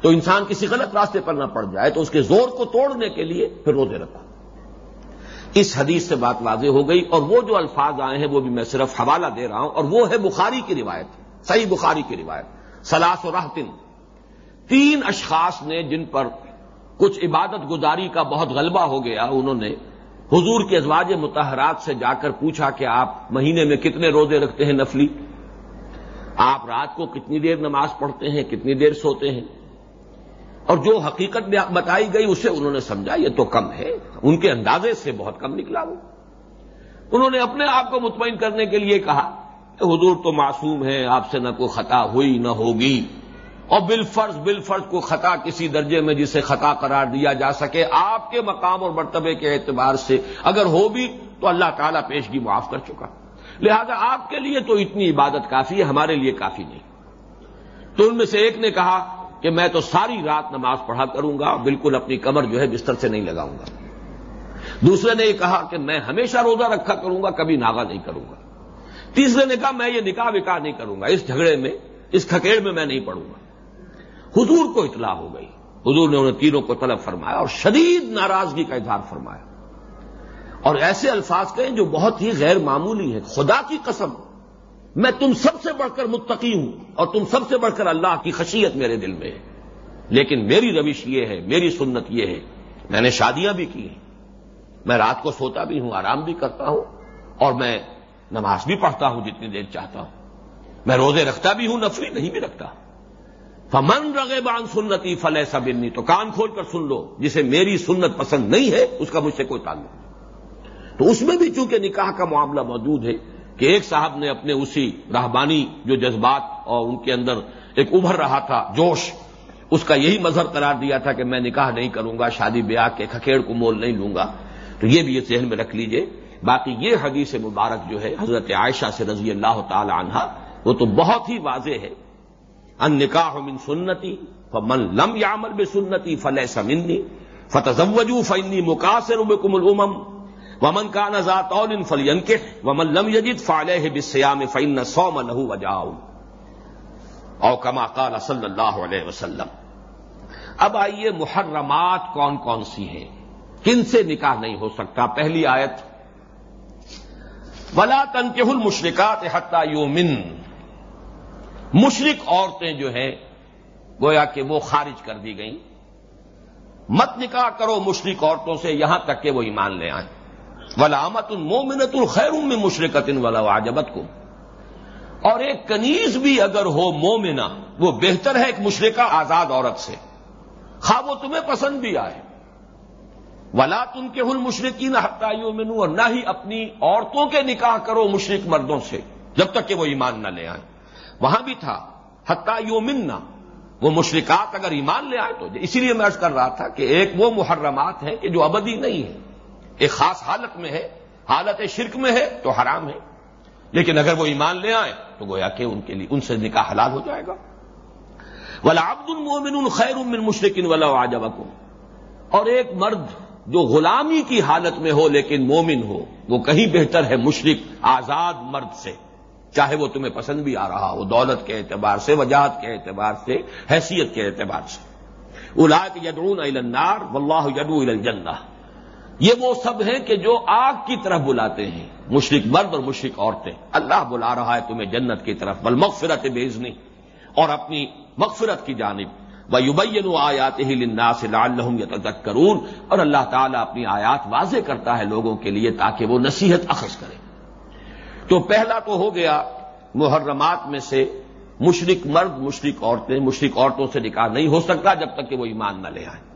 تو انسان کسی غلط راستے پر نہ پڑ جائے تو اس کے زور کو توڑنے کے لیے پھر روزے رکھو اس حدیث سے بات واضح ہو گئی اور وہ جو الفاظ آئے ہیں وہ بھی میں صرف حوالہ دے رہا ہوں اور وہ ہے بخاری کی روایت، صحیح بخاری کی روایت۔ سلاس و راہتن تین اشخاص نے جن پر کچھ عبادت گزاری کا بہت غلبہ ہو گیا، انہوں نے حضور کے ازواج متحرات سے جا کر پوچھا کہ آپ مہینے میں کتنے روزے رکھتے ہیں نفلی؟ آپ رات کو کتنی دیر نماز پڑھتے ہیں، کتنی دیر سوتے ہیں؟ اور جو حقیقت بتائی گئی اسے انہوں نے سمجھا، یہ تو کم ہے۔ ان کے اندازے سے بہت کم نکلا وہ۔ انہوں نے اپنے آپ کو مطمئن کرنے کے لیے کہا کہ حضور تو معصوم ہے آپ سے نہ کوئی خطا ہوئی نہ ہوگی۔ اور بالفرض بالفرض کو خطا کسی درجے میں جسے خطا قرار دیا جا سکے، آپ کے مقام اور مرتبے کے اعتبار سے اگر ہو بھی تو اللہ تعالیٰ پیشگی معاف کر چکا۔ لہذا آپ کے لیے تو اتنی عبادت کافی ہے، ہمارے لیے کافی نہیں۔ تو ان میں سے ایک نے کہا کہ میں تو ساری رات نماز پڑھا کروں گا، بالکل اپنی کمر جو ہے بستر سے نہیں لگاؤں گا۔ دوسرے نے یہ کہا کہ میں ہمیشہ روزہ رکھا کروں گا، کبھی ناغا نہیں کروں گا۔ تیسرے نے کہا میں یہ نکاح وکاح نہیں کروں گا، اس جھگڑے میں، اس کھکیڑ میں میں نہیں پڑوں گا۔ حضور کو اطلاع ہو گئی۔ حضور نے انہیں تینوں کو طلب فرمایا اور شدید ناراضگی کا اظہار فرمایا۔ اور ایسے الفاظ کہیں جو بہت ہی غیر معمولی ہیں۔ خدا کی قسم میں تم سب سے بڑھ کر متقی ہوں اور تم سب سے بڑھ کر اللہ کی خشیت میرے دل میں ہے۔ لیکن میری روش یہ ہے، میری سنت یہ ہے۔ میں نے شادیاں بھی کی ہیں۔ میں رات کو سوتا بھی ہوں، آرام بھی کرتا ہوں اور میں نماز بھی پڑھتا ہوں جتنی دیر چاہتا ہوں۔ میں روزے رکھتا بھی ہوں نفری نہیں بھی رکھتا۔ فمن رگے بان سنتی فل ایسا بننی تو کان کھول کر سن لو، جسے میری سنت پسند نہیں ہے، اس کا مجھ سے کوئی تعلق نہیں۔ تو اس میں بھی چونکہ نکاح کا معاملہ موجود ہے کہ ایک صاحب نے اپنے اسی رہبانی جو جذبات اور ان کے اندر ایک ابھر رہا تھا جوش، اس کا یہی مظہر قرار دیا تھا کہ میں نکاح نہیں کروں گا، شادی بیاہ کے کھکیڑ کو مول نہیں لوں گا۔ تو یہ بھی یہ ذہن میں رکھ لیجیے۔ باقی یہ حدیث مبارک جو ہے، حضرت عائشہ سے رضی اللہ تعالی عنہ، وہ تو بہت ہی واضح ہے۔ ان نکاح من سنتی، فمن لم یامل بے سنتی فلح سمنی فتح فنی مقاصر بکم الامم۔ ومن کا نزات فلین کے ومن لم یجد فالح بسیام فعن سوم لہو وجاؤ۔ او کما قال صلی اللہ علیہ وسلم۔ اب آئیے محرمات کون کون سی ہیں؟ کن سے نکاح نہیں ہو سکتا؟ پہلی آیت۔ ولا تنکہ المشرکات حتہ یومن مشرق عورتیں جو ہیں، گویا کہ وہ خارج کر دی گئیں۔ مت نکاح کرو مشرق عورتوں سے، یہاں تک کہ وہ ایمان لے آئیں۔ ولامت المومنت الخیر میں مشرقت ولا واجبت کو اور ایک کنیز بھی اگر ہو مومنا وہ بہتر ہے ایک مشرقہ آزاد عورت سے۔ خواہ وہ تمہیں پسند بھی آئے۔ ولا تم کے ہل مشرقین حقائیوں میں اور نہ ہی اپنی عورتوں کے نکاح کرو مشرق مردوں سے، جب تک کہ وہ ایمان نہ لے آئے وہاں بھی تھا حقائیوں منا وہ مشرقات اگر ایمان لے آئے تو، اسی لیے میں کر رہا تھا کہ ایک وہ محرمات ہیں کہ جو ابدی نہیں ہے ایک خاص حالت میں ہے، حالت شرک میں ہے تو حرام ہے۔ لیکن اگر وہ ایمان لے آئے تو گویا کہ ان کے لیے، ان سے نکاح حلال ہو جائے گا۔ ولا عبد المومن الخیر من مشرقن ولا واجب اور ایک مرد جو غلامی کی حالت میں ہو لیکن مومن ہو، وہ کہیں بہتر ہے مشرق آزاد مرد سے۔ چاہے وہ تمہیں پسند بھی آ رہا ہو، دولت کے اعتبار سے، وجاہت کے اعتبار سے، حیثیت کے اعتبار سے۔ الاق یدعون النار واللہ یدعو الجنہ یہ وہ سب ہیں کہ جو آگ کی طرف بلاتے ہیں۔ مشرق مرد اور مشرق عورتیں۔ اللہ بلا رہا ہے تمہیں جنت کی طرف۔ بل مغفرت بیزنی اور اپنی مغفرت کی جانب۔ وہ یوبین آیات ہی لنا سے لال اور اللہ تعالیٰ اپنی آیات واضح کرتا ہے لوگوں کے لیے تاکہ وہ نصیحت اخذ کرے تو پہلا تو ہو گیا محرمات میں سے مشرق مرد مشرق عورتیں مشرق عورتوں سے نکاح نہیں ہو سکتا جب تک کہ وہ ایمان نہ لے آئیں۔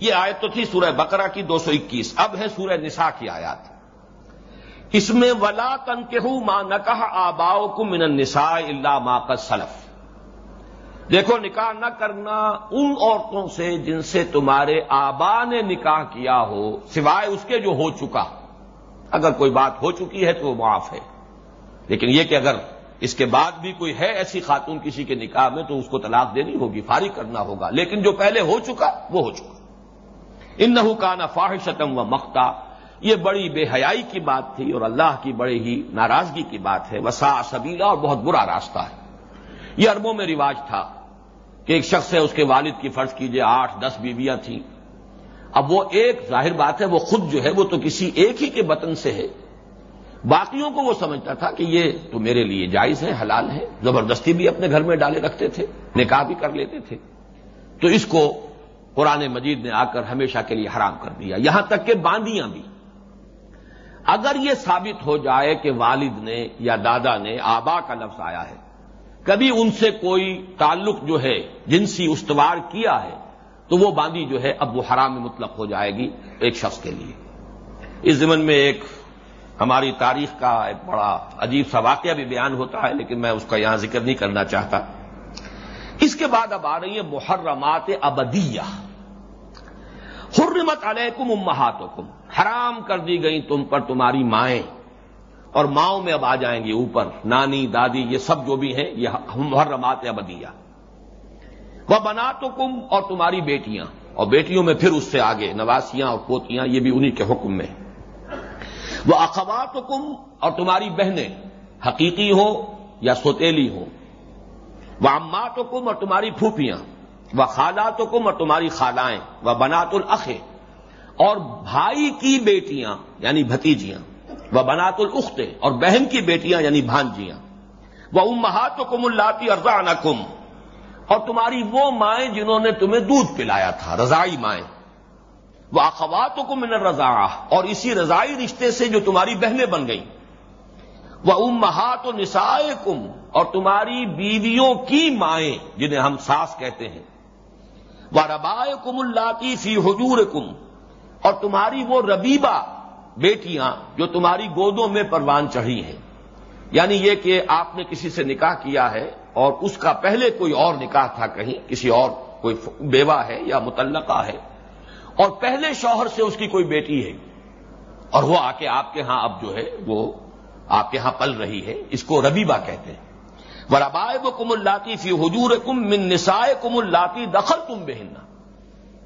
یہ آیت تو تھی سورہ بقرہ کی دو سو اکیس، اب ہے سورہ نساء کی آیات۔ اس میں ولا تن کے ماں نہ کہا آباؤ کو من نسا اللہ ماں کا سلف۔ دیکھو، نکاح نہ کرنا ان عورتوں سے جن سے تمہارے آبا نے نکاح کیا ہو، سوائے اس کے جو ہو چکا۔ اگر کوئی بات ہو چکی ہے تو وہ معاف ہے۔ لیکن یہ کہ اگر اس کے بعد بھی کوئی ہے ایسی خاتون کسی کے نکاح میں، تو اس کو طلاق دینی ہوگی، فارغ کرنا ہوگا۔ لیکن جو پہلے ہو چکا، وہ ہو چکا۔ ان کا نا فاحشتم و مختا یہ بڑی بے حیائی کی بات تھی اور اللہ کی بڑی ہی ناراضگی کی بات ہے۔ وسا سبیلا اور بہت برا راستہ ہے۔ یہ اربوں میں رواج تھا کہ ایک شخص ہے، اس کے والد کی فرض کیجیے آٹھ، دس بیویاں تھیں۔ اب وہ ایک، ظاہر بات ہے، وہ خود جو ہے، وہ تو کسی ایک ہی کے بطن سے ہے۔ باقیوں کو وہ سمجھتا تھا کہ یہ تو میرے لیے جائز ہے، حلال ہے۔ زبردستی بھی اپنے گھر میں ڈالے رکھتے تھے، نکاح بھی کر لیتے تھے۔ تو اس کو قرآن مجید نے آ کر ہمیشہ کے لیے حرام کر دیا۔ یہاں تک کہ باندیاں بھی۔ اگر یہ ثابت ہو جائے کہ والد نے یا دادا نے آبا کا لفظ آیا ہے، کبھی ان سے کوئی تعلق جو ہے، جنسی استوار کیا ہے، تو وہ باندی جو ہے، اب وہ حرام مطلق ہو جائے گی ایک شخص کے لیے۔ اس زمن میں ایک ہماری تاریخ کا ایک بڑا عجیب سا واقعہ بھی بیان ہوتا ہے، لیکن میں اس کا یہاں ذکر نہیں کرنا چاہتا۔ اس کے بعد اب آ رہی ہے محرمات ابدیہ۔ حرمت علیکم امہاتکم، حرام کر دی گئی تم پر تمہاری مائیں۔ اور ماؤں میں اب آ جائیں گے اوپر، نانی، دادی، یہ سب جو بھی ہیں، یہ محرمات ابدیہ۔ وہ بنا تو کم اور تمہاری بیٹیاں، اور بیٹیوں میں پھر اس سے آگے، نواسیاں اور پوتیاں، یہ بھی انہی کے حکم میں۔ وہ اخبات کم اور تمہاری بہنیں، حقیقی ہو یا سوتیلی ہو۔ وہ امات کم اور تمہاری پھوپیاں وہ خالات کم اور تمہاری خالائیں وہ بنات الخے اور بھائی کی بیٹیاں یعنی بھتیجیاں وہ بنات الختے اور بہن کی بیٹیاں یعنی بھانجیاں وہ امہات کم اللہ ارزان کم اور تمہاری وہ مائیں جنہوں نے تمہیں دودھ پلایا تھا، رضائی مائیں۔ وہ اخوات کو من رضا اور اسی رضائی رشتے سے جو تمہاری بہنیں بن گئیں۔ وہ امہات و نسائے کم اور تمہاری بیویوں کی مائیں جنہیں ہم ساس کہتے ہیں۔ وہ ربائے کم اللہ کی فی حجور کم اور تمہاری وہ ربیبا بیٹیاں جو تمہاری گودوں میں پروان چڑھی ہیں۔ یعنی یہ کہ آپ نے کسی سے نکاح کیا ہے اور اس کا پہلے کوئی اور نکاح تھا کہیں، کسی اور کوئی بیوہ ہے یا متعلقہ ہے۔ اور پہلے شوہر سے اس کی کوئی بیٹی ہے۔ اور وہ آ کے آپ کے ہاں اب جو ہے وہ آپ کے ہاں پل رہی ہے۔ اس کو ربیبا کہتے ہیں۔ وربائے کم اللہ فی حجور کم من نسائے کم اللہ دخل تم بہننا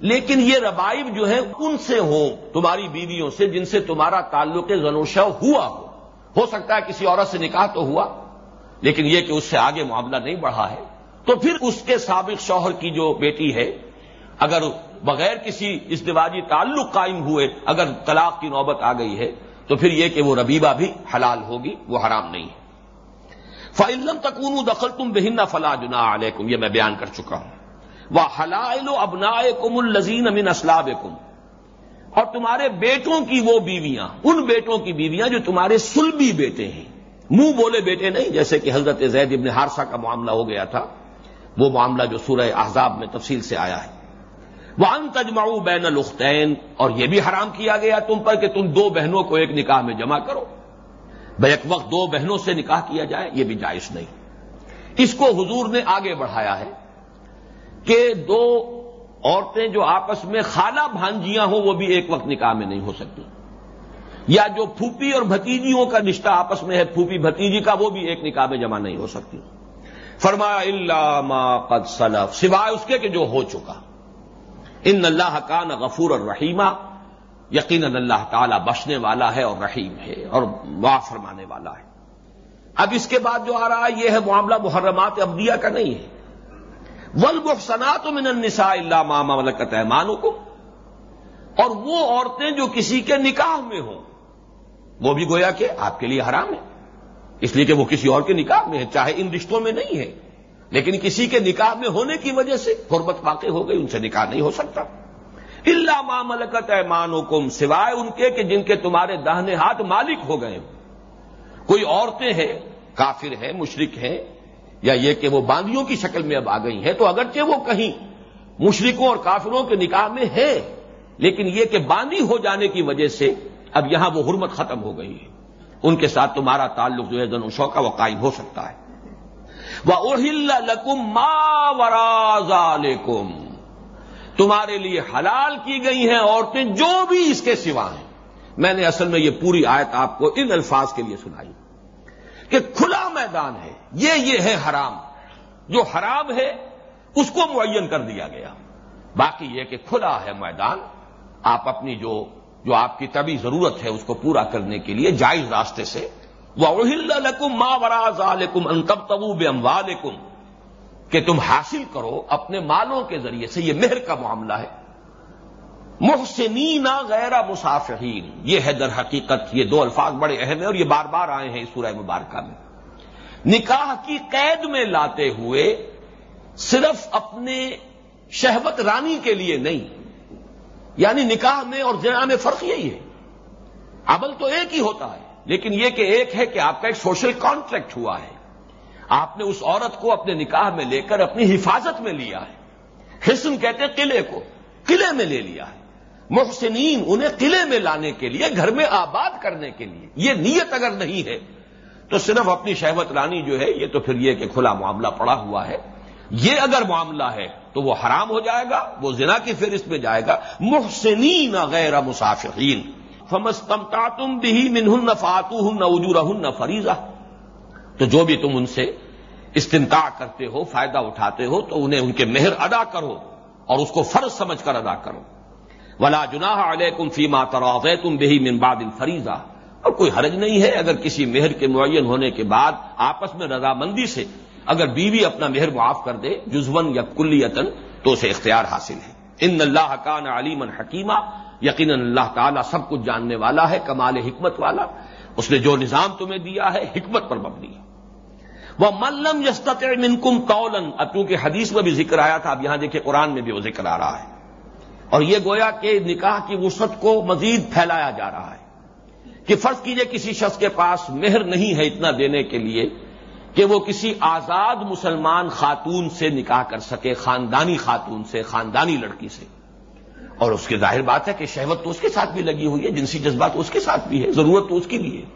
لیکن یہ ربائب جو ہے ان سے ہوں، تمہاری بیویوں سے، جن سے تمہارا تعلق زنوشہ ہوا ہو۔ ہو سکتا ہے کسی عورت سے نکاح تو ہوا، لیکن یہ کہ اس سے آگے معاملہ نہیں بڑھا ہے۔ تو پھر اس کے سابق شوہر کی جو بیٹی ہے، اگر بغیر کسی ازدواجی تعلق قائم ہوئے، اگر طلاق کی نوبت آ گئی ہے، تو پھر یہ کہ وہ ربیبہ بھی حلال ہوگی، وہ حرام نہیں ہے۔ فعلم تکون دخل تم بہن فلا جنا علیکم یہ میں بیان کر چکا ہوں۔ وہ حلال و ابنا کم الزین امین اسلاب اور تمہارے بیٹوں کی وہ بیویاں، ان بیٹوں کی بیویاں جو تمہارے سلبی بیٹے ہیں۔ منہ بولے بیٹے نہیں، جیسے کہ حضرت زید ابن ہارسہ کا معاملہ ہو گیا تھا۔ وہ معاملہ جو سورہ احزاب میں تفصیل سے آیا ہے۔ وہ ان تجماؤ بین الختین اور یہ بھی حرام کیا گیا تم پر کہ تم دو بہنوں کو ایک نکاح میں جمع کرو۔ بیک وقت دو بہنوں سے نکاح کیا جائے، یہ بھی جائز نہیں۔ اس کو حضور نے آگے بڑھایا ہے کہ دو عورتیں جو آپس میں خالہ بھانجیاں ہوں، وہ بھی ایک وقت نکاح میں نہیں ہو سکتی۔ یا جو پھوپھی اور بھتیجیوں کا رشتہ آپس میں ہے، پھوپھی بھتیجی کا، وہ بھی ایک نکاح میں جمع نہیں ہو سکتی۔ فرمایا اللہ ما قد سلف سوائے اس کے کہ جو ہو چکا۔ ان اللہ کا نہ غفور اور رحیمہ یقین اللہ تعالی بچنے والا ہے اور رحیم ہے اور معاف فرمانے والا ہے۔ اب اس کے بعد جو آ رہا ہے، یہ ہے معاملہ محرمات ابدیہ کا نہیں ہے۔ ولب صنعت من النساء اللہ ماما ملکت ایمانکم اور وہ عورتیں جو کسی کے نکاح میں ہوں، وہ بھی گویا کہ آپ کے لیے حرام ہے۔ اس لیے کہ وہ کسی اور کے نکاح میں ہے چاہے ان رشتوں میں نہیں ہے۔ لیکن کسی کے نکاح میں ہونے کی وجہ سے قربت واقع ہو گئی، ان سے نکاح نہیں ہو سکتا۔ اللہ ماملکت ایمان حکم سوائے ان کے کہ جن کے تمہارے دہنے ہاتھ مالک ہو گئے کوئی عورتیں ہیں، کافر ہیں مشرق ہیں، یا یہ کہ وہ باندیوں کی شکل میں اب آ گئی ہیں، تو اگرچہ وہ کہیں مشرقوں اور کافروں کے نکاح میں ہے لیکن یہ کہ باندی ہو جانے کی وجہ سے اب یہاں وہ حرمت ختم ہو گئی ہے۔ ان کے ساتھ تمہارا تعلق جو ہے زن و شوقہ وہ قائم ہو سکتا ہے۔ وہ اوہل لکم ما وراز تمہارے لیے حلال کی گئی ہیں عورتیں جو بھی اس کے سوا ہیں۔ میں نے اصل میں یہ پوری آیت آپ کو ان الفاظ کے لیے سنائی۔ کہ کھلا میدان ہے، یہ یہ ہے حرام۔ جو حرام ہے، اس کو معین کر دیا گیا۔ باقی یہ کہ کھلا ہے میدان، آپ اپنی جو جو آپ کی طبی ضرورت ہے، اس کو پورا کرنے کے لیے جائز راستے سے۔ وہ لکم ماں وراز عالکم انتب تبو بے کہ تم حاصل کرو اپنے مالوں کے ذریعے سے، یہ مہر کا معاملہ ہے۔ محسنین غیر مسافرین یہ ہے در حقیقت، یہ دو الفاظ بڑے اہم ہیں اور یہ بار بار آئے ہیں اس سورہ مبارکہ میں۔ نکاح کی قید میں لاتے ہوئے صرف اپنے شہوت رانی کے لیے نہیں یعنی نکاح میں اور جنا میں فرق یہی ہے۔ عمل تو ایک ہی ہوتا ہے، لیکن یہ کہ ایک ہے کہ آپ کا ایک سوشل کانٹریکٹ ہوا ہے۔ آپ نے اس عورت کو اپنے نکاح میں لے کر اپنی حفاظت میں لیا ہے۔ حسن کہتے ہیں قلعے کو، قلعے میں لے لیا ہے۔ محسنین انہیں قلعے میں لانے کے لیے، گھر میں آباد کرنے کے لیے۔ یہ نیت اگر نہیں ہے، تو صرف اپنی شہوت رانی جو ہے، یہ تو پھر یہ کہ کھلا معاملہ پڑا ہوا ہے۔ یہ اگر معاملہ ہے، تو وہ حرام ہو جائے گا، وہ زنا کی فہرست میں جائے گا۔ محسنین غیر مسافرین فمستمتا تم بھی منہن فاتو ہن اجور ہن فریضہ تو جو بھی تم ان سے استمتا کرتے ہو، فائدہ اٹھاتے ہو، تو انہیں ان کے مہر ادا کرو اور اس کو فرض سمجھ کر ادا کرو۔ ولا جناح علیکم فیما تراغ تم بہی من بعد فریضہ اور کوئی حرج نہیں ہے اگر کسی مہر کے معین ہونے کے بعد آپس میں رضامندی سے اگر بیوی اپنا مہر معاف کر دے جزون یا کلیتن تو اسے اختیار حاصل ہے۔ ان اللہ کان علیمن حکیمہ یقیناً اللہ تعالیٰ سب کچھ جاننے والا ہے، کمال حکمت والا۔ اس نے جو نظام تمہیں دیا ہے، حکمت پر مبنی ہے۔ وہ ملم یستط منکم کولن اب چونکہ حدیث میں بھی ذکر آیا تھا، اب یہاں دیکھیں قرآن میں بھی وہ ذکر آ رہا ہے۔ اور یہ گویا کہ نکاح کی وسعت کو مزید پھیلایا جا رہا ہے۔ کہ فرض کیجیے کسی شخص کے پاس مہر نہیں ہے اتنا دینے کے لیے کہ وہ کسی آزاد مسلمان خاتون سے نکاح کر سکے، خاندانی خاتون سے، خاندانی لڑکی سے۔ اور اس کی ظاہر بات ہے کہ شہوت تو اس کے ساتھ بھی لگی ہوئی ہے، جنسی جذبات اس کے ساتھ بھی ہے، ضرورت تو اس کی بھی ہے۔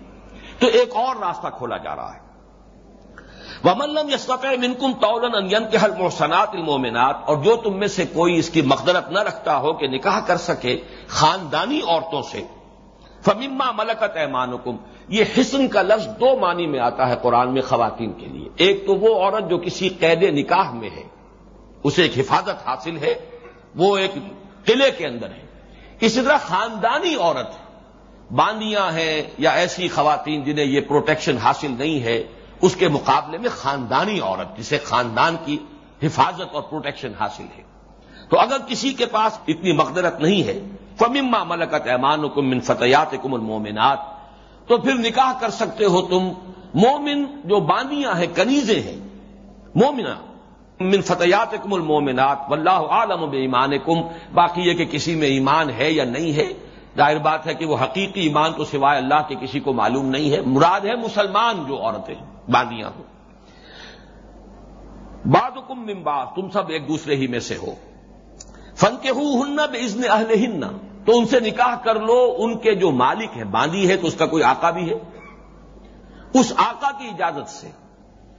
تو ایک اور راستہ کھولا جا رہا ہے۔ وملم یسوق منکم تولن کے حل محسنات المومنات اور جو تم میں سے کوئی اس کی مقدرت نہ رکھتا ہو کہ نکاح کر سکے خاندانی عورتوں سے، فمما ملکت ایمانکم یہ حسن کا لفظ دو معنی میں آتا ہے قرآن میں خواتین کے لیے۔ ایک تو وہ عورت جو کسی قید نکاح میں ہے، اسے ایک حفاظت حاصل ہے، وہ ایک قلعے کے اندر ہے۔ اسی طرح خاندانی عورت، باندیاں ہیں یا ایسی خواتین جنہیں یہ پروٹیکشن حاصل نہیں ہے اس کے مقابلے میں خاندانی عورت، جسے خاندان کی حفاظت اور پروٹیکشن حاصل ہے۔ تو اگر کسی کے پاس اتنی مقدرت نہیں ہے، فمما ملکت ایمان حکم من فتحیات کم المومنات تو پھر نکاح کر سکتے ہو تم۔ مومن جو باندیاں ہیں، کنیزیں ہیں مومنا من فتحیات کم المومنات واللہ عالم بے ایمان کم باقی یہ کہ کسی میں ایمان ہے یا نہیں ہے، ظاہر بات ہے کہ وہ حقیقی ایمان تو سوائے اللہ کے کسی کو معلوم نہیں ہے۔ مراد ہے مسلمان جو عورتیں۔ باندیاں ہو بعد حکم ممبا تم سب ایک دوسرے ہی میں سے ہو۔ فن کے ہوں ہن بے ازن اہل ہن تو ان سے نکاح کر لو، ان کے جو مالک ہے باندی ہے تو اس کا کوئی آقا بھی ہے۔ اس آقا کی اجازت سے۔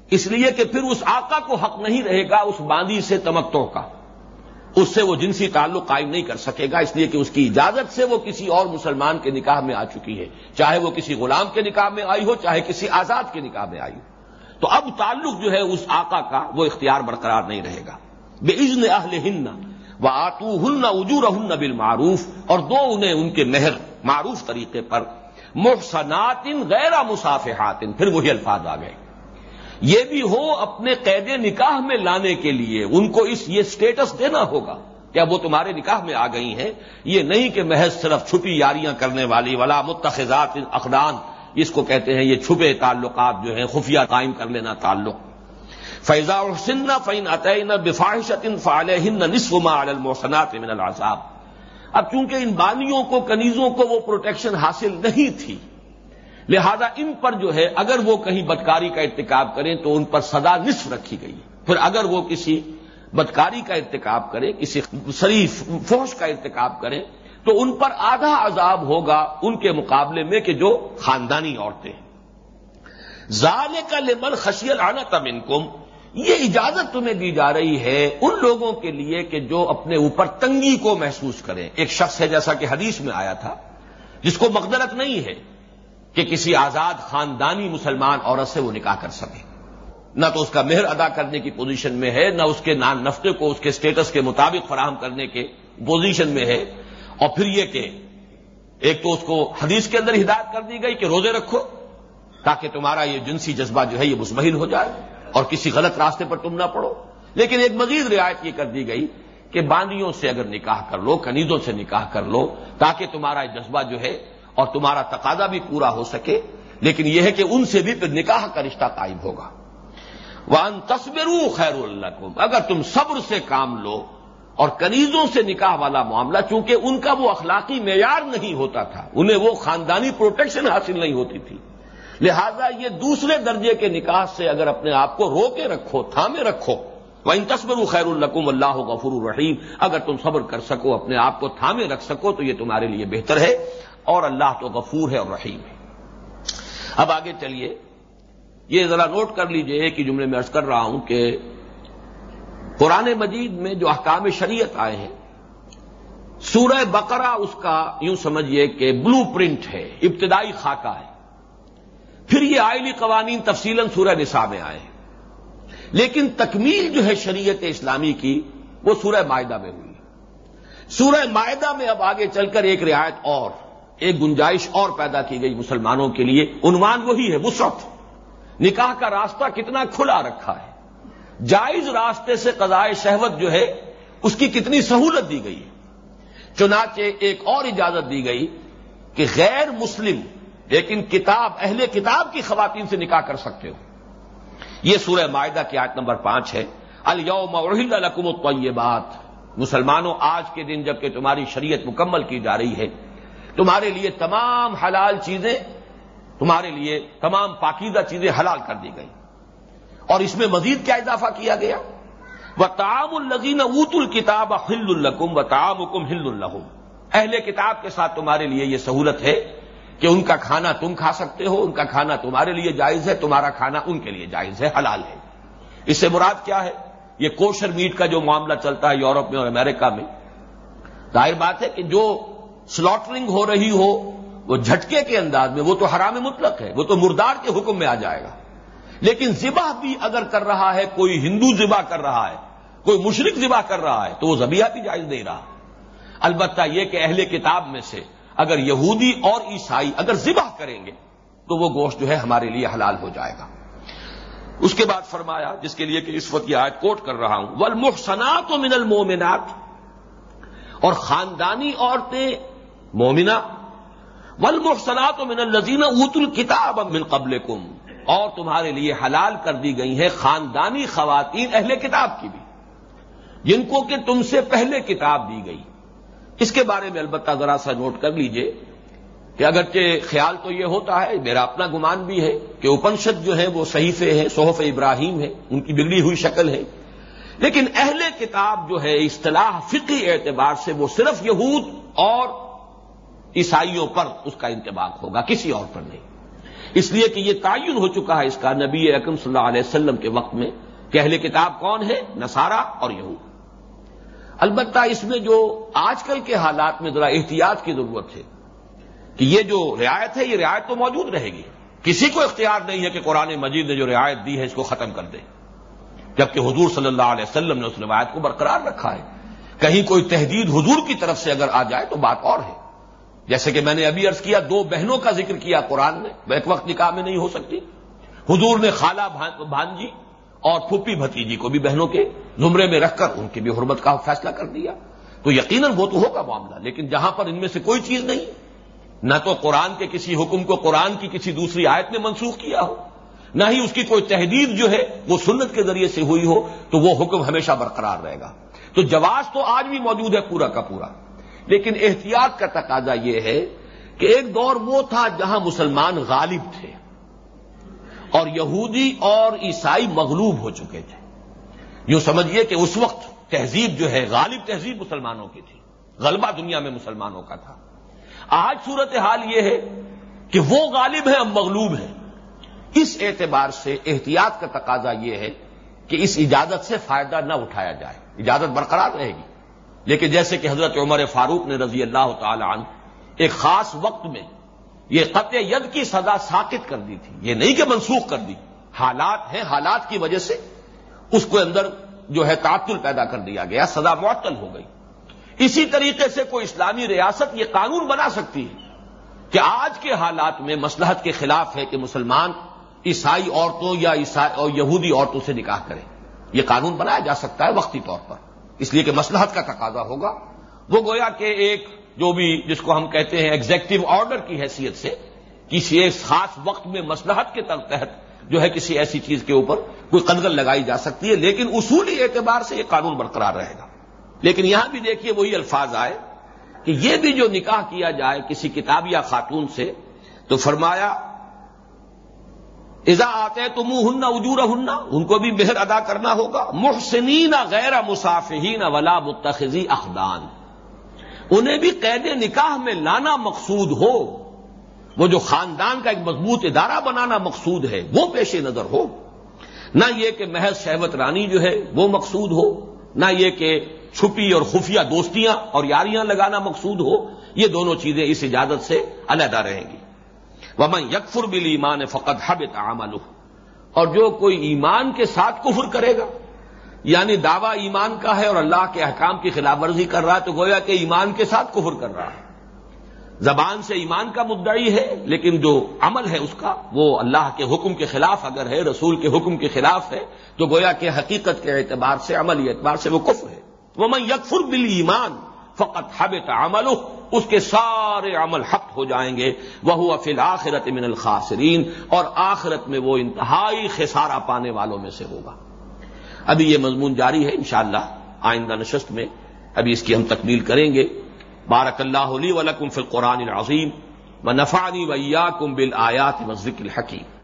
اس لیے کہ پھر اس آقا کو حق نہیں رہے گا اس باندی سے تمکتوں کا۔ اس سے وہ جنسی تعلق قائم نہیں کر سکے گا، اس لیے کہ اس کی اجازت سے وہ کسی اور مسلمان کے نکاح میں آ چکی ہے۔ چاہے وہ کسی غلام کے نکاح میں آئی ہو، چاہے کسی آزاد کے نکاح میں آئی ہو۔ تو اب تعلق جو ہے اس آقا کا وہ اختیار برقرار نہیں رہے گا۔ بے عزن اہل ہند وہ آتو ہن اجور ہن بل معروف اور دو انہیں ان کے مہر، معروف طریقے پر۔ محسنات غیر مسافحات پھر وہی الفاظ آ گئے۔ یہ بھی ہو اپنے قید نکاح میں لانے کے لیے۔ ان کو اس یہ سٹیٹس دینا ہوگا۔ کیا وہ تمہارے نکاح میں آ گئی ہیں؟ یہ نہیں کہ محض صرف چھپی یاریاں کرنے والی، ولا متخذات اقدان اس کو کہتے ہیں یہ چھپے تعلقات جو ہیں، خفیہ قائم کر لینا تعلق۔ فیضا سن فین عطین بفاحشت فعلہن نصف ما علی المحسنات من العذاب۔ اب چونکہ ان بانیوں کو، کنیزوں کو وہ پروٹیکشن حاصل نہیں تھی لہذا ان پر جو ہے، اگر وہ کہیں بدکاری کا ارتکاب کریں تو ان پر سدا نصف رکھی گئی پھر اگر وہ کسی بدکاری کا ارتکاب کریں، کسی شریف فوش کا ارتکاب کریں، تو ان پر آدھا عذاب ہوگا ان کے مقابلے میں کہ جو خاندانی عورتیں زال کا لمن خشیل آنا تم انکم یہ اجازت تمہیں دی جا رہی ہے ان لوگوں کے لیے کہ جو اپنے اوپر تنگی کو محسوس کریں۔ ایک شخص ہے جیسا کہ حدیث میں آیا تھا، جس کو مقدرت نہیں ہے۔ کہ کسی آزاد خاندانی مسلمان عورت سے وہ نکاح کر سکے۔ نہ تو اس کا مہر ادا کرنے کی پوزیشن میں ہے، نہ اس کے نان نفتے کو، اس کے سٹیٹس کے مطابق فراہم کرنے کے پوزیشن میں ہے۔ اور پھر یہ کہ ایک تو اس کو حدیث کے اندر ہدایت کر دی گئی کہ روزے رکھو تاکہ تمہارا یہ جنسی جذبہ جو ہے یہ مزمحل ہو جائے اور کسی غلط راستے پر تم نہ پڑو۔ لیکن ایک مزید رعایت یہ کر دی گئی کہ باندیوں سے اگر نکاح کر لو، کنیزوں سے نکاح کر لو تاکہ تمہارا جذبہ جو ہے اور تمہارا تقاضا بھی پورا ہو سکے، لیکن یہ ہے کہ ان سے بھی پھر نکاح کا رشتہ قائم ہوگا۔ وان تصبرو خیر اللہ اگر تم صبر سے کام لو اور کنیزوں سے نکاح والا معاملہ، چونکہ ان کا وہ اخلاقی معیار نہیں ہوتا تھا، انہیں وہ خاندانی پروٹیکشن حاصل نہیں ہوتی تھی۔ لہذا یہ دوسرے درجے کے نکاح سے اگر اپنے آپ کو رو کے رکھو، تھامے رکھو وہ ان تصبر خیر القم اللہ غفور الرحیم اگر تم صبر کر سکو، اپنے آپ کو تھامے رکھ سکو، تو یہ تمہارے لیے بہتر ہے۔ اور اللہ تو غفور ہے اور رحیم ہے۔ اب آگے چلیے۔ یہ ذرا نوٹ کر لیجیے کہ جملے میں ارض کر رہا ہوں کہ قرآن مجید میں جو احکام شریعت آئے ہیں، سورہ بقرہ اس کا یوں سمجھیے کہ بلو پرنٹ ہے، ابتدائی خاکہ ہے۔ پھر یہ آئلی قوانین تفصیل سورہ نساء میں آئے ہیں۔ لیکن تکمیل جو ہے شریعت اسلامی کی، وہ سورہ معاہدہ میں ہوئی۔ سورہ معاہدہ میں اب آگے چل کر ایک رعایت اور۔ ایک گنجائش اور پیدا کی گئی مسلمانوں کے لیے۔ عنوان وہی ہے، وسعت۔ نکاح کا راستہ کتنا کھلا رکھا ہے۔ جائز راستے سے قضائے شہوت جو ہے، اس کی کتنی سہولت دی گئی ہے۔ چنانچہ ایک اور اجازت دی گئی کہ غیر مسلم، لیکن کتاب، اہل کتاب کی خواتین سے نکاح کر سکتے ہو۔ یہ سورہ معاہدہ کی آیت نمبر پانچ ہے۔ الوم القم الطیبات مسلمانوں، آج کے دن جبکہ تمہاری شریعت مکمل کی جا رہی ہے تمہارے لیے تمام حلال چیزیں، تمہارے لیے تمام پاکیزہ چیزیں حلال کر دی گئی اور اس میں مزید کیا اضافہ کیا گیا؟ وہ تعام الزین اوت الکتاب ہل القم و تعام حکم ہل الحم اہل کتاب کے ساتھ تمہارے لیے یہ سہولت ہے کہ ان کا کھانا تم کھا سکتے ہو، ان کا کھانا تمہارے لیے جائز ہے، تمہارا کھانا ان کے لیے جائز ہے، حلال ہے۔ اس سے مراد کیا ہے؟ یہ کوشر میٹ کا جو معاملہ چلتا ہے یورپ میں اور امریکہ میں، ظاہر بات ہے کہ جو سلاٹرنگ ہو رہی ہو، وہ جھٹکے کے انداز میں، وہ تو حرام مطلق ہے، وہ تو مردار کے حکم میں آ جائے گا۔ لیکن ذبح بھی اگر کر رہا ہے، کوئی ہندو ذبح کر رہا ہے، کوئی مشرق ذبح کر رہا ہے، تو وہ زبیہ بھی جائز نہیں رہا۔ البتہ یہ کہ اہل کتاب میں سے اگر یہودی اور عیسائی اگر ذبح کریں گے، تو وہ گوشت جو ہے ہمارے لیے حلال ہو جائے گا۔ اس کے بعد فرمایا، جس کے لیے کہ اس وقت یہ آیت کوٹ کر رہا ہوں ول محسنات و من المومنات اور خاندانی عورتیں مومنا ول محسنات من الزین اوت الکتاب من قبل اور تمہارے لیے حلال کر دی گئی ہیں خاندانی خواتین اہل کتاب کی بھی، جن کو کہ تم سے پہلے کتاب دی گئی۔ اس کے بارے میں البتہ ذرا سا نوٹ کر لیجیے کہ اگرچہ خیال تو یہ ہوتا ہے، میرا اپنا گمان بھی ہے کہ اپنشد جو ہے وہ صحیفے ہیں، صحف ابراہیم ہے ان کی بگڑی ہوئی شکل ہے۔ لیکن اہل کتاب جو ہے اصطلاح فقی اعتبار سے وہ صرف یہود اور عیسائیوں پر اس کا انتباق ہوگا، کسی اور پر نہیں۔ اس لیے کہ یہ تعین ہو چکا ہے اس کا نبی اکم صلی اللہ علیہ وسلم کے وقت میں کہ اہل کتاب کون ہے نصارہ اور یہود۔ البتہ اس میں جو آج کل کے حالات میں ذرا احتیاط کی ضرورت ہے کہ یہ جو رعایت ہے، یہ رعایت تو موجود رہے گی۔ کسی کو اختیار نہیں ہے کہ قرآن مجید نے جو رعایت دی ہے اس کو ختم کر دے۔ جبکہ حضور صلی اللہ علیہ وسلم نے اس روایت کو برقرار رکھا ہے۔ کہیں کوئی تحدید حضور کی طرف سے اگر آ جائے تو بات اور ہے۔ جیسے کہ میں نے ابھی عرض کیا، دو بہنوں کا ذکر کیا قرآن میں ایک وقت نکاح میں نہیں ہو سکتی۔ حضور نے خالہ بھانجی اور پھوپھی بھتیجی کو بھی بہنوں کے زمرے میں رکھ کر ان کی بھی حرمت کا فیصلہ کر دیا۔ تو یقیناً وہ تو ہوگا معاملہ، لیکن جہاں پر ان میں سے کوئی چیز نہیں، نہ تو قرآن کے کسی حکم کو قرآن کی کسی دوسری آیت نے منسوخ کیا ہو، نہ ہی اس کی کوئی تحدید جو ہے وہ سنت کے ذریعے سے ہوئی ہو، تو وہ حکم ہمیشہ برقرار رہے گا۔ تو جواز تو آج بھی موجود ہے پورا کا پورا۔ لیکن احتیاط کا تقاضا یہ ہے کہ ایک دور وہ تھا جہاں مسلمان غالب تھے اور یہودی اور عیسائی مغلوب ہو چکے تھے۔ یوں سمجھیے کہ اس وقت تہذیب جو ہے غالب تہذیب مسلمانوں کی تھی۔ غلبہ دنیا میں مسلمانوں کا تھا۔ آج صورت حال یہ ہے کہ وہ غالب ہیں اب مغلوب ہیں۔ اس اعتبار سے احتیاط کا تقاضا یہ ہے کہ اس اجازت سے فائدہ نہ اٹھایا جائے۔ اجازت برقرار رہے گی۔ لیکن جیسے کہ حضرت عمر فاروق نے رضی اللہ تعالی عنہ ایک خاص وقت میں یہ قطع ید کی سزا ساکت کر دی تھی۔ یہ نہیں کہ منسوخ کر دی۔ حالات ہیں، حالات کی وجہ سے اس کو اندر جو ہے تعطل پیدا کر دیا گیا، سزا معطل ہو گئی۔ اسی طریقے سے کوئی اسلامی ریاست یہ قانون بنا سکتی ہے کہ آج کے حالات میں مسلحت کے خلاف ہے کہ مسلمان عیسائی عورتوں یا عیسائی اور یہودی عورتوں سے نکاح کریں یہ قانون بنایا جا سکتا ہے وقتی طور پر۔ اس لیے کہ مسلحت کا تقاضا ہوگا۔ وہ گویا کہ ایک جو بھی جس کو ہم کہتے ہیں ایگزیکٹو آرڈر کی حیثیت سے کسی ایک خاص وقت میں مسلحت کے تحت جو ہے کسی ایسی چیز کے اوپر کوئی قدغل لگائی جا سکتی ہے، لیکن اصولی اعتبار سے یہ قانون برقرار رہے گا۔ لیکن یہاں بھی دیکھیے وہی الفاظ آئے کہ یہ بھی جو نکاح کیا جائے کسی کتاب یا خاتون سے تو فرمایا ایزا آتے تو منہ ہننا اجور ہننا ان کو بھی مہر ادا کرنا ہوگا۔ محسنین غیر مسافین ولا متخذی اخدان۔ انہیں بھی قید نکاح میں لانا مقصود ہو۔ وہ جو خاندان کا ایک مضبوط ادارہ بنانا مقصود ہے، وہ پیش نظر ہو۔ نہ یہ کہ محض شہوت رانی جو ہے، وہ مقصود ہو۔ نہ یہ کہ چھپی اور خفیہ دوستیاں اور یاریاں لگانا مقصود ہو۔ یہ دونوں چیزیں اس اجازت سے علیحدہ رہیں گی۔ ومن یکفر بل ایمان فقط حب تعمل اور جو کوئی ایمان کے ساتھ کفر کرے گا یعنی دعویٰ ایمان کا ہے اور اللہ کے احکام کی خلاف ورزی کر رہا ہے، تو گویا کہ ایمان کے ساتھ کفر کر رہا ہے۔ زبان سے ایمان کا مدعی ہے، لیکن جو عمل ہے اس کا، وہ اللہ کے حکم کے خلاف اگر ہے، رسول کے حکم کے خلاف ہے، تو گویا کہ حقیقت کے اعتبار سے، عملی اعتبار سے وہ کفر ہے۔ وہ میں یکفر بل ایمان فقط حب عمل اس کے سارے عمل حق ہو جائیں گے۔ وہ افل آخرت من الخاصرین اور آخرت میں وہ انتہائی خسارہ پانے والوں میں سے ہوگا۔ ابھی یہ مضمون جاری ہے انشاءاللہ آئندہ نشست میں۔ ابھی اس کی ہم تکمیل کریں گے۔ بارک اللہ علی ولکم فی القرآن العظیم و نفانی ویا کم بل آیات مسجد الحکیم۔